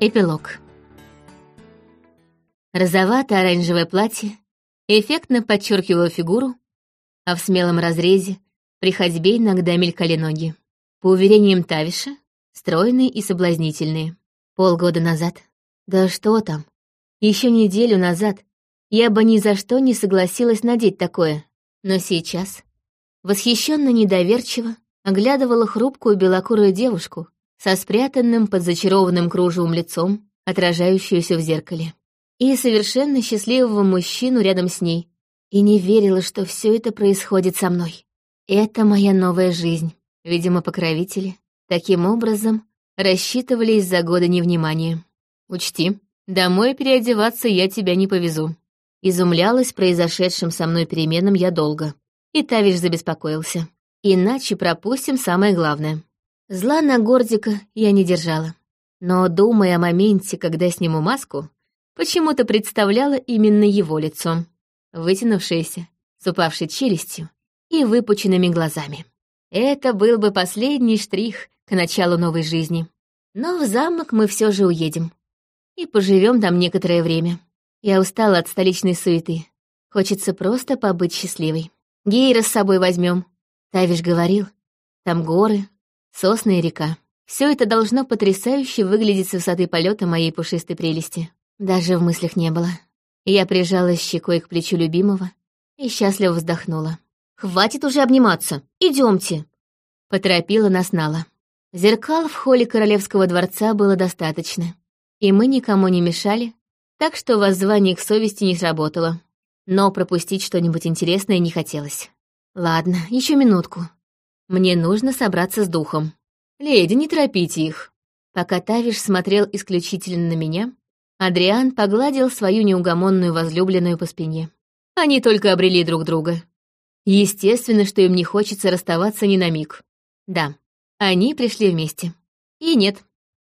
Эпилог. Розовато-оранжевое платье эффектно подчеркивало фигуру, а в смелом разрезе при ходьбе иногда мелькали ноги. По уверениям Тавиша, стройные и соблазнительные. Полгода назад. Да что там? Еще неделю назад я бы ни за что не согласилась надеть такое. Но сейчас, восхищенно недоверчиво, оглядывала хрупкую белокурую девушку со спрятанным под зачарованным кружевом лицом, отражающуюся в зеркале. И совершенно счастливого мужчину рядом с ней. И не верила, что все это происходит со мной. Это моя новая жизнь. Видимо, покровители таким образом рассчитывались за годы невнимания. Учти, домой переодеваться я тебя не повезу. Изумлялась произошедшим со мной переменам я долго. И Тавиш забеспокоился. Иначе пропустим самое главное. Зла на Гордика я не держала. Но, думая о моменте, когда сниму маску, почему-то представляла именно его лицо. Вытянувшееся, с упавшей челюстью и выпученными глазами. Это был бы последний штрих к началу новой жизни. Но в замок мы все же уедем. И поживем там некоторое время. Я устала от столичной суеты. Хочется просто побыть счастливой. Гейра с собой возьмем. Тавиш говорил, там горы, сосны и река. Все это должно потрясающе выглядеть с высоты полета моей пушистой прелести. Даже в мыслях не было. Я прижалась щекой к плечу любимого и счастливо вздохнула. «Хватит уже обниматься! Идемте!» Поторопила нас Нала. Зеркал в холле королевского дворца было достаточно, и мы никому не мешали, так что воззвание к совести не сработало. Но пропустить что-нибудь интересное не хотелось. Ладно, еще минутку. Мне нужно собраться с духом. Леди, не торопите их. Пока Тавиш смотрел исключительно на меня, Адриан погладил свою неугомонную возлюбленную по спине. Они только обрели друг друга. Естественно, что им не хочется расставаться ни на миг. Да, они пришли вместе. И нет,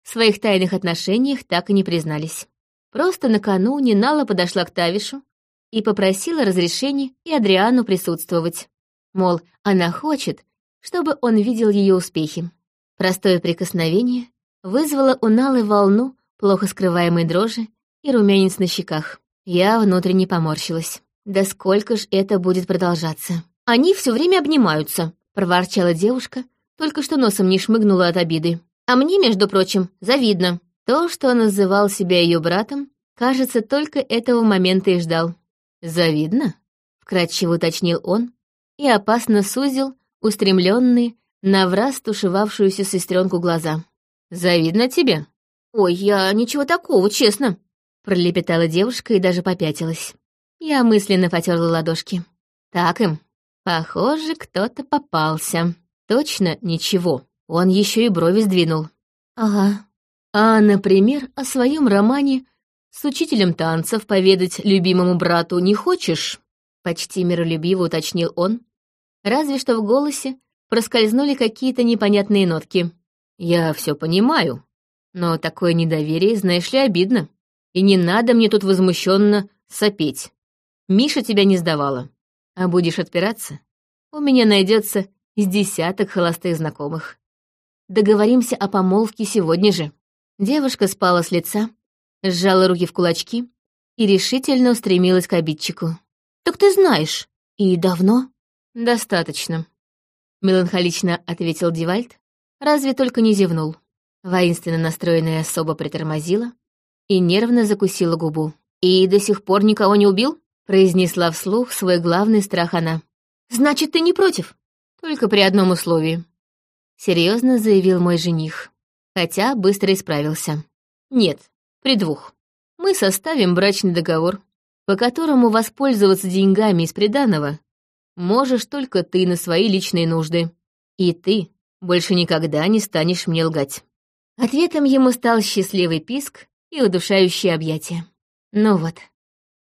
в своих тайных отношениях так и не признались. Просто накануне Нала подошла к Тавишу и попросила разрешения и Адриану присутствовать. Мол, она хочет, чтобы он видел ее успехи. Простое прикосновение вызвало у Налы волну плохо скрываемой дрожи и румянец на щеках. Я внутренне поморщилась. Да сколько ж это будет продолжаться? Они все время обнимаются, проворчала девушка, только что носом не шмыгнула от обиды. А мне, между прочим, завидно. То, что он называл себя ее братом, кажется, только этого момента и ждал. «Завидно?» — вкратчиво уточнил он и опасно сузил устремленные на враз тушевавшуюся сестренку глаза. «Завидно тебе?» «Ой, я ничего такого, честно», — пролепетала девушка и даже попятилась. Я мысленно потерла ладошки. «Так им. Похоже, кто-то попался». Точно ничего. Он еще и брови сдвинул. Ага. А, например, о своем романе с учителем танцев поведать любимому брату не хочешь? Почти миролюбиво уточнил он. Разве что в голосе проскользнули какие-то непонятные нотки. Я все понимаю, но такое недоверие, знаешь ли, обидно. И не надо мне тут возмущенно сопеть. Миша тебя не сдавала. А будешь отпираться? У меня найдется из десяток холостых знакомых. Договоримся о помолвке сегодня же. Девушка спала с лица, сжала руки в кулачки и решительно устремилась к обидчику. «Так ты знаешь. И давно?» «Достаточно», — меланхолично ответил Дивальд, разве только не зевнул. Воинственно настроенная особа притормозила и нервно закусила губу. «И до сих пор никого не убил?» — произнесла вслух свой главный страх она. «Значит, ты не против?» Только при одном условии. Серьезно заявил мой жених, хотя быстро исправился. Нет, при двух. Мы составим брачный договор, по которому воспользоваться деньгами из приданого можешь только ты на свои личные нужды. И ты больше никогда не станешь мне лгать. Ответом ему стал счастливый писк и удушающее объятие. Ну вот,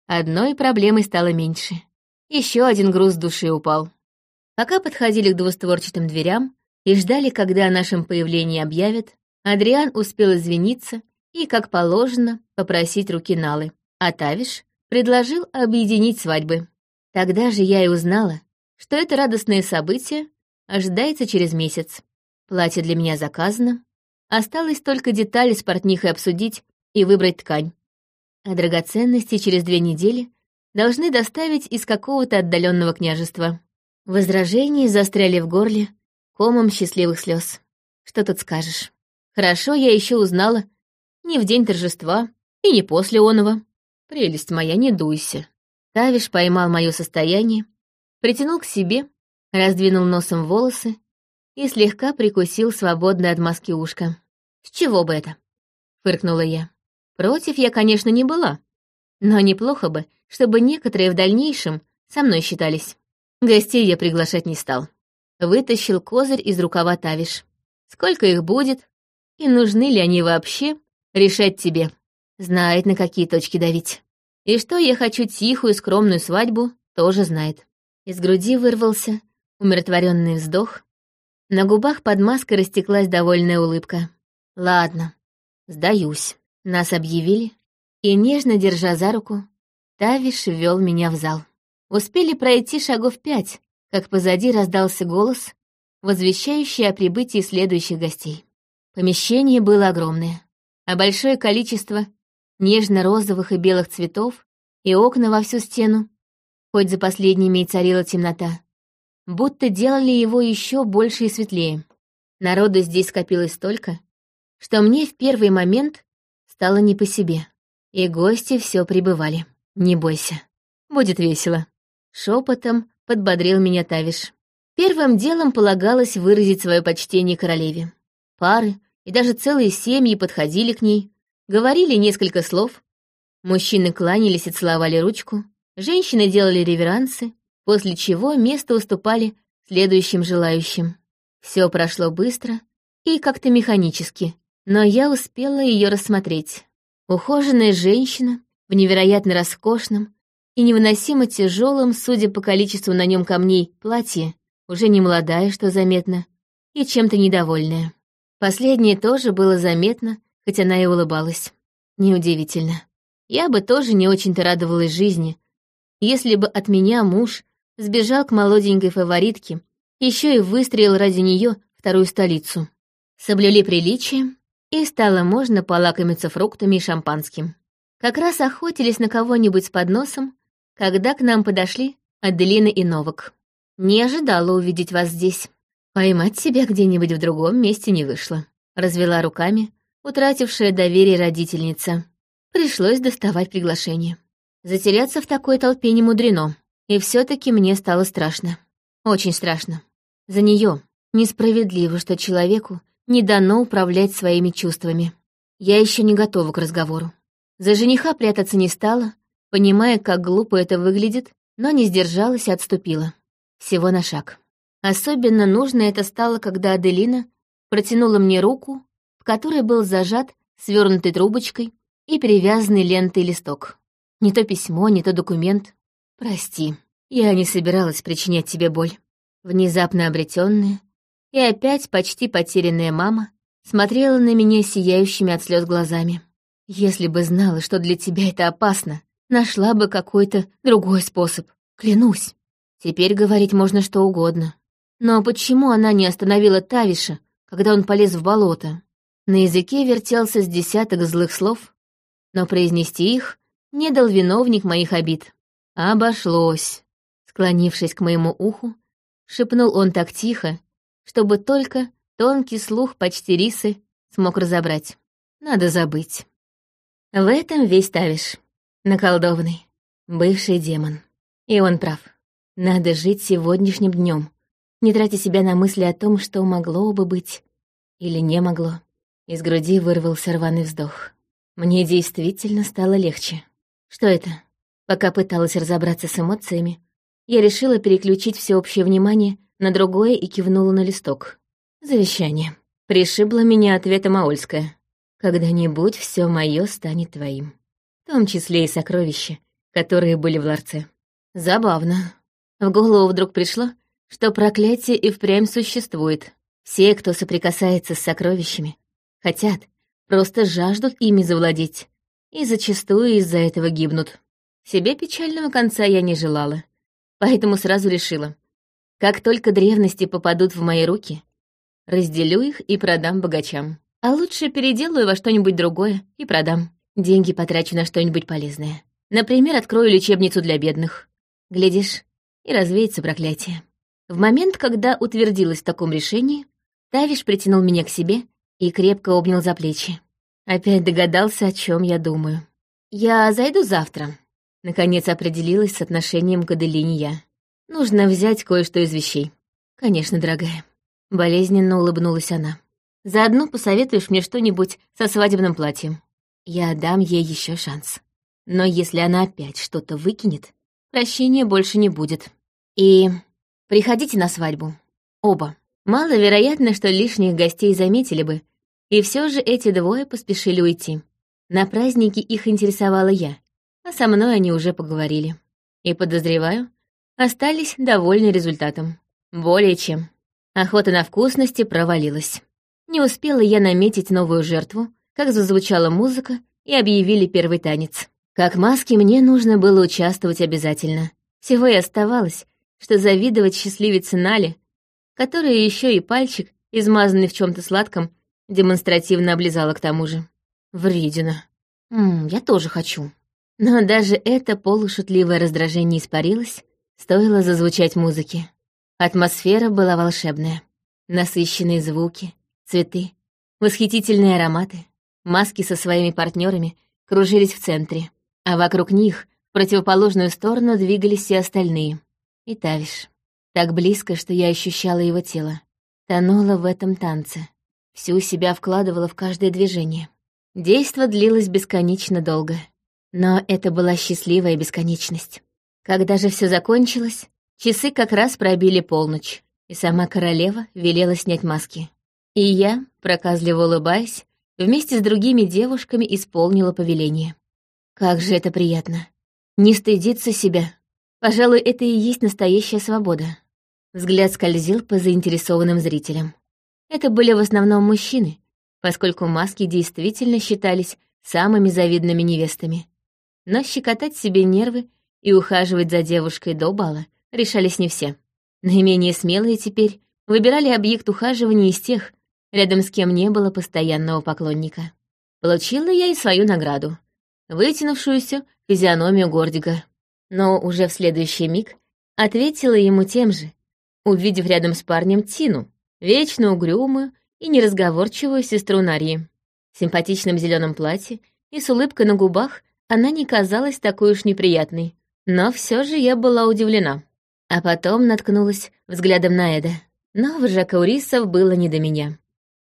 одной проблемой стало меньше. Еще один груз души упал. Пока подходили к двустворчатым дверям и ждали, когда о нашем появлении объявят, Адриан успел извиниться и, как положено, попросить руки Налы. А Тавиш предложил объединить свадьбы. Тогда же я и узнала, что это радостное событие ожидается через месяц. Платье для меня заказано, Осталось только детали с портнихой обсудить и выбрать ткань. А драгоценности через две недели должны доставить из какого-то отдаленного княжества. Возражения застряли в горле комом счастливых слез. Что тут скажешь? Хорошо я еще узнала. Не в день торжества и не после оного. Прелесть моя, не дуйся. Тавиш поймал мое состояние, притянул к себе, раздвинул носом волосы и слегка прикусил свободное от маски ушко. «С чего бы это?» — фыркнула я. Против я, конечно, не была, но неплохо бы, чтобы некоторые в дальнейшем со мной считались. Гостей я приглашать не стал. Вытащил козырь из рукава Тавиш. Сколько их будет, и нужны ли они вообще, решать тебе. Знает, на какие точки давить. И что я хочу тихую, скромную свадьбу, тоже знает. Из груди вырвался умиротворенный вздох. На губах под маской растеклась довольная улыбка. Ладно, сдаюсь. Нас объявили, и, нежно держа за руку, Тавиш вел меня в зал. Успели пройти шагов пять, как позади раздался голос, возвещающий о прибытии следующих гостей. Помещение было огромное, а большое количество нежно-розовых и белых цветов и окна во всю стену, хоть за последними и царила темнота, будто делали его еще больше и светлее. Народу здесь скопилось столько, что мне в первый момент стало не по себе. И гости все прибывали. Не бойся, будет весело. Шепотом подбодрил меня Тавиш. Первым делом полагалось выразить свое почтение королеве. Пары и даже целые семьи подходили к ней, говорили несколько слов. Мужчины кланялись и целовали ручку, женщины делали реверансы, после чего место уступали следующим желающим. Все прошло быстро и как-то механически, но я успела ее рассмотреть. Ухоженная женщина в невероятно роскошном и невыносимо тяжелом, судя по количеству на нем камней, платье, уже не молодая, что заметно, и чем-то недовольная. Последнее тоже было заметно, хоть она и улыбалась. Неудивительно. Я бы тоже не очень-то радовалась жизни, если бы от меня муж сбежал к молоденькой фаворитке, еще и выстрелил ради нее вторую столицу. Соблюли приличие, и стало можно полакомиться фруктами и шампанским. Как раз охотились на кого-нибудь с подносом, когда к нам подошли Аделина и Новак. Не ожидала увидеть вас здесь. Поймать себя где-нибудь в другом месте не вышло. Развела руками, утратившая доверие родительница. Пришлось доставать приглашение. Затеряться в такой толпе не мудрено. И все таки мне стало страшно. Очень страшно. За нее несправедливо, что человеку не дано управлять своими чувствами. Я еще не готова к разговору. За жениха прятаться не стала, понимая, как глупо это выглядит, но не сдержалась и отступила. Всего на шаг. Особенно нужно это стало, когда Аделина протянула мне руку, которой был зажат свернутой трубочкой и перевязанный лентой листок. Не то письмо, не то документ. Прости, я не собиралась причинять тебе боль. Внезапно обретенная, и опять почти потерянная мама смотрела на меня сияющими от слез глазами. Если бы знала, что для тебя это опасно, нашла бы какой-то другой способ. Клянусь. Теперь говорить можно что угодно. Но почему она не остановила Тавиша, когда он полез в болото? На языке вертелся с десяток злых слов, но произнести их не дал виновник моих обид. Обошлось. Склонившись к моему уху, шепнул он так тихо, чтобы только тонкий слух почти рисы смог разобрать. Надо забыть. В этом весь Тавиш. Наколдованный. Бывший демон. И он прав. Надо жить сегодняшним днем, не тратя себя на мысли о том, что могло бы быть или не могло. Из груди вырвался рваный вздох. Мне действительно стало легче. Что это? Пока пыталась разобраться с эмоциями, я решила переключить всеобщее внимание на другое и кивнула на листок. Завещание. Пришибла меня ответом Аольская. Когда-нибудь все мое станет твоим. В том числе и сокровища, которые были в ларце. Забавно. В голову вдруг пришло, что проклятие и впрямь существует. Все, кто соприкасается с сокровищами, хотят, просто жаждут ими завладеть, и зачастую из-за этого гибнут. Себе печального конца я не желала, поэтому сразу решила, как только древности попадут в мои руки, разделю их и продам богачам. А лучше переделаю во что-нибудь другое и продам. Деньги потрачу на что-нибудь полезное. Например, открою лечебницу для бедных. Глядишь, и развеется проклятие. В момент, когда утвердилась в таком решении, Тавиш притянул меня к себе и крепко обнял за плечи. Опять догадался, о чем я думаю. «Я зайду завтра», — наконец определилась с отношением к Аделине я. «Нужно взять кое-что из вещей». «Конечно, дорогая». Болезненно улыбнулась она. «Заодно посоветуешь мне что-нибудь со свадебным платьем. Я дам ей еще шанс. Но если она опять что-то выкинет, прощения больше не будет. И приходите на свадьбу. Оба. Маловероятно, что лишних гостей заметили бы, и все же эти двое поспешили уйти. На празднике их интересовала я, а со мной они уже поговорили. И, подозреваю, остались довольны результатом. Более чем. Охота на вкусности провалилась. Не успела я наметить новую жертву, как зазвучала музыка и объявили первый танец. Как маски мне нужно было участвовать обязательно. Всего и оставалось, что завидовать счастливице Нали, которая еще и пальчик, измазанный в чем то сладком, демонстративно облизала к тому же. Вредина. Ммм, я тоже хочу. Но даже это полушутливое раздражение испарилось, стоило зазвучать музыки. Атмосфера была волшебная. Насыщенные звуки, цветы, восхитительные ароматы. Маски со своими партнерами кружились в центре, а вокруг них в противоположную сторону двигались все остальные. И Тавиш. Так близко, что я ощущала его тело. Тонула в этом танце. Всю себя вкладывала в каждое движение. Действо длилось бесконечно долго. Но это была счастливая бесконечность. Когда же все закончилось, часы как раз пробили полночь, и сама королева велела снять маски. И я, проказливо улыбаясь, вместе с другими девушками исполнила повеление. Как же это приятно. Не стыдиться себя. Пожалуй, это и есть настоящая свобода. Взгляд скользил по заинтересованным зрителям. Это были в основном мужчины, поскольку маски действительно считались самыми завидными невестами. Но щекотать себе нервы и ухаживать за девушкой до бала решались не все. Наименее смелые теперь выбирали объект ухаживания из тех, рядом с кем не было постоянного поклонника. Получила я и свою награду, вытянувшуюся физиономию Гордига. Но уже в следующий миг ответила ему тем же, увидев рядом с парнем Тину, вечно угрюмую и неразговорчивую сестру Нарьи. В симпатичном зеленом платье и с улыбкой на губах она не казалась такой уж неприятной, но все же я была удивлена. А потом наткнулась взглядом на Эда. Но в Жакаурисов было не до меня.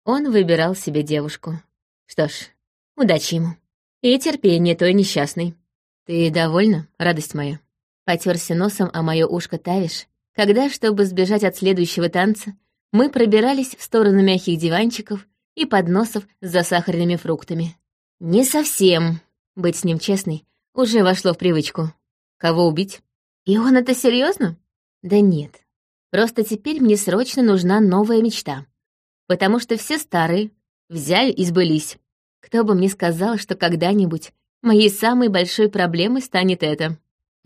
Он выбирал себе девушку. Что ж, удачи ему. И терпение той несчастной. Ты довольна, радость моя? Потерся носом о мое ушко Тавиш, когда, чтобы сбежать от следующего танца, мы пробирались в сторону мягких диванчиков и подносов с засахаренными фруктами. Не совсем, быть с ним честной, уже вошло в привычку. Кого убить? И он это серьезно? Да нет. Просто теперь мне срочно нужна новая мечта потому что все старые взяли и сбылись. Кто бы мне сказал, что когда-нибудь моей самой большой проблемой станет это.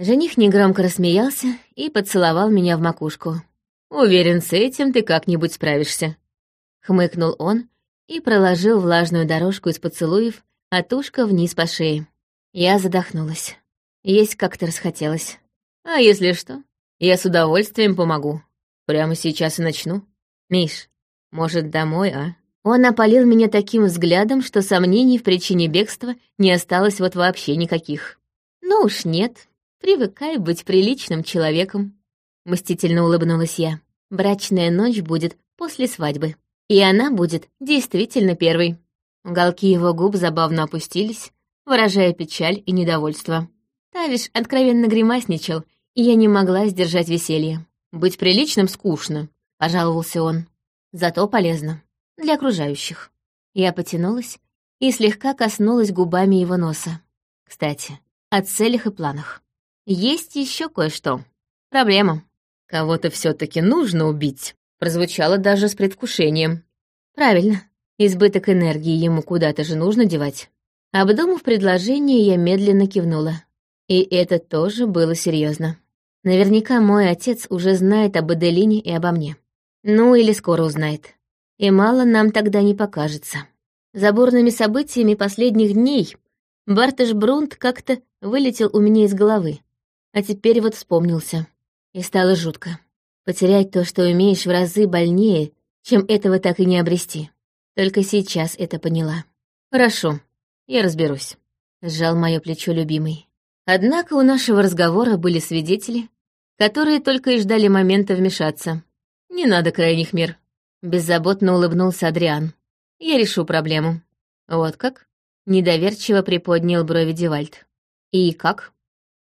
Жених негромко рассмеялся и поцеловал меня в макушку. «Уверен, с этим ты как-нибудь справишься», — хмыкнул он и проложил влажную дорожку из поцелуев от ушка вниз по шее. Я задохнулась. Есть как-то расхотелось. «А если что, я с удовольствием помогу. Прямо сейчас и начну. Миш, может, домой, а? Он опалил меня таким взглядом, что сомнений в причине бегства не осталось вот вообще никаких. Ну уж нет, привыкай быть приличным человеком. Мстительно улыбнулась я. Брачная ночь будет после свадьбы. И она будет действительно первой. Уголки его губ забавно опустились, выражая печаль и недовольство. Тавиш откровенно гримасничал, и я не могла сдержать веселье. «Быть приличным скучно», — пожаловался он. Зато полезно. Для окружающих. Я потянулась и слегка коснулась губами его носа. Кстати, о целях и планах. Есть еще кое-что. Проблема. Кого-то все таки нужно убить. Прозвучало даже с предвкушением. Правильно. Избыток энергии ему куда-то же нужно девать. Обдумав предложение, я медленно кивнула. И это тоже было серьезно. Наверняка мой отец уже знает об Аделине и обо мне. Ну, или скоро узнает. И мало нам тогда не покажется. За бурными событиями последних дней Бартыш Брунт как-то вылетел у меня из головы, а теперь вот вспомнился. И стало жутко. Потерять то, что умеешь, в разы больнее, чем этого так и не обрести. Только сейчас это поняла. «Хорошо, я разберусь», — сжал мое плечо любимый. Однако у нашего разговора были свидетели, которые только и ждали момента вмешаться. «Не надо крайних мер», — беззаботно улыбнулся Адриан. «Я решу проблему». «Вот как?» — недоверчиво приподнял брови Девальд. «И как?» —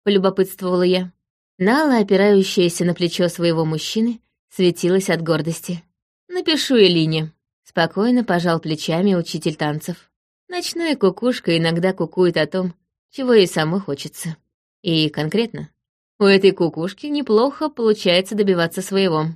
полюбопытствовала я. Нала, опирающаяся на плечо своего мужчины, светилась от гордости. «Напишу Элине», — спокойно пожал плечами учитель танцев. Ночная кукушка иногда кукует о том, чего ей самой хочется. И конкретно, у этой кукушки неплохо получается добиваться своего.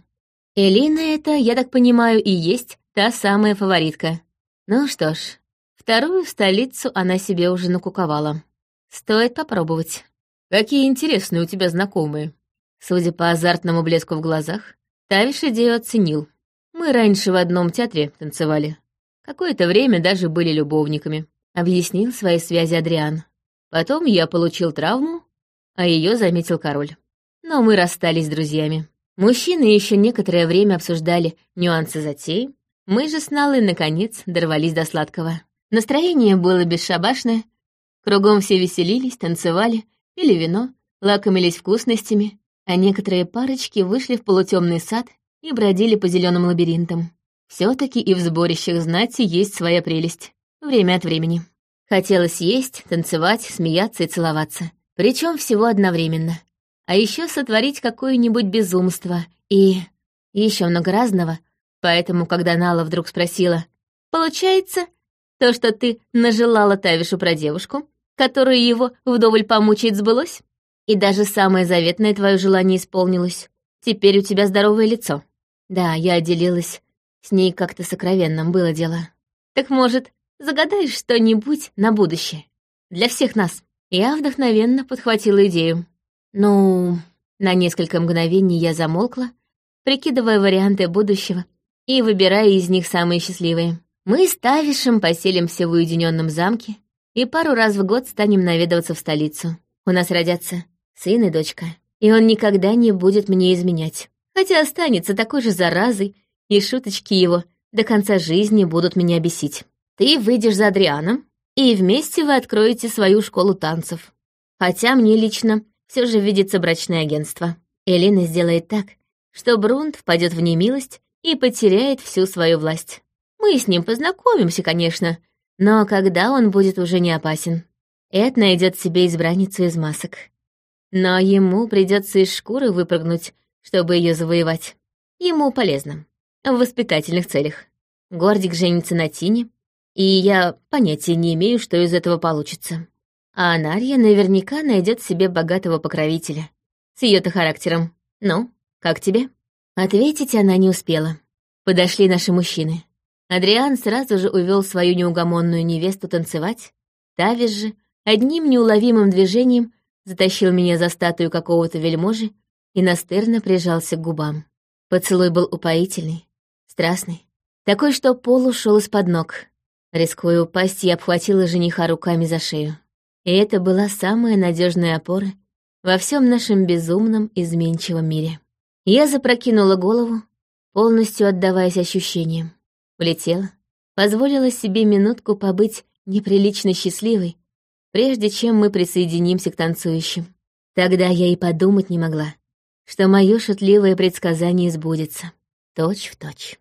Элина это, я так понимаю, и есть та самая фаворитка. Ну что ж, вторую столицу она себе уже накуковала. Стоит попробовать. Какие интересные у тебя знакомые. Судя по азартному блеску в глазах, Тавиш идею оценил. Мы раньше в одном театре танцевали. Какое-то время даже были любовниками. Объяснил свои связи Адриан. Потом я получил травму, а ее заметил король. Но мы расстались с друзьями. Мужчины еще некоторое время обсуждали нюансы затеи. Мы же с Налой, наконец, дорвались до сладкого. Настроение было бесшабашное. Кругом все веселились, танцевали, пили вино, лакомились вкусностями, а некоторые парочки вышли в полутемный сад и бродили по зеленым лабиринтам. все таки и в сборищах знати есть своя прелесть. Время от времени. Хотелось есть, танцевать, смеяться и целоваться. Причем всего одновременно. А еще сотворить какое-нибудь безумство и... еще много разного. Поэтому, когда Нала вдруг спросила, «Получается, то, что ты нажелала Тавишу про девушку, которая его вдоволь помучает, сбылось? И даже самое заветное твое желание исполнилось. Теперь у тебя здоровое лицо». Да, я отделилась с ней как-то сокровенным, было дело. Так, может, загадаешь что-нибудь на будущее? Для всех нас. Я вдохновенно подхватила идею. Ну, на несколько мгновений я замолкла, прикидывая варианты будущего и выбирая из них самые счастливые. Мы с Тавишем поселимся в уединенном замке и пару раз в год станем наведываться в столицу. У нас родятся сын и дочка, и он никогда не будет мне изменять. Хотя останется такой же заразой, и шуточки его до конца жизни будут меня бесить. Ты выйдешь за Адрианом, и вместе вы откроете свою школу танцев. Хотя мне лично все же видится брачное агентство. Элина сделает так, что Брунт впадет в немилость и потеряет всю свою власть. Мы с ним познакомимся, конечно, но когда он будет уже не опасен? Эд найдет себе избранницу из масок. Но ему придется из шкуры выпрыгнуть, чтобы ее завоевать. Ему полезно. В воспитательных целях. Гордик женится на Тине, и я понятия не имею, что из этого получится. А Анарья наверняка найдет себе богатого покровителя. С ее-то характером. Ну, как тебе? Ответить она не успела. Подошли наши мужчины. Адриан сразу же увел свою неугомонную невесту танцевать. Тавис же одним неуловимым движением затащил меня за статую какого-то вельможи и настырно прижался к губам. Поцелуй был упоительный, страстный, такой, что пол ушел из-под ног. Рискуя упасть, я обхватила жениха руками за шею. И это была самая надежная опора во всем нашем безумном, изменчивом мире. Я запрокинула голову, полностью отдаваясь ощущениям. Улетела, позволила себе минутку побыть неприлично счастливой, прежде чем мы присоединимся к танцующим. Тогда я и подумать не могла, что мое шутливое предсказание сбудется. Точь в точь.